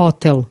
hotel.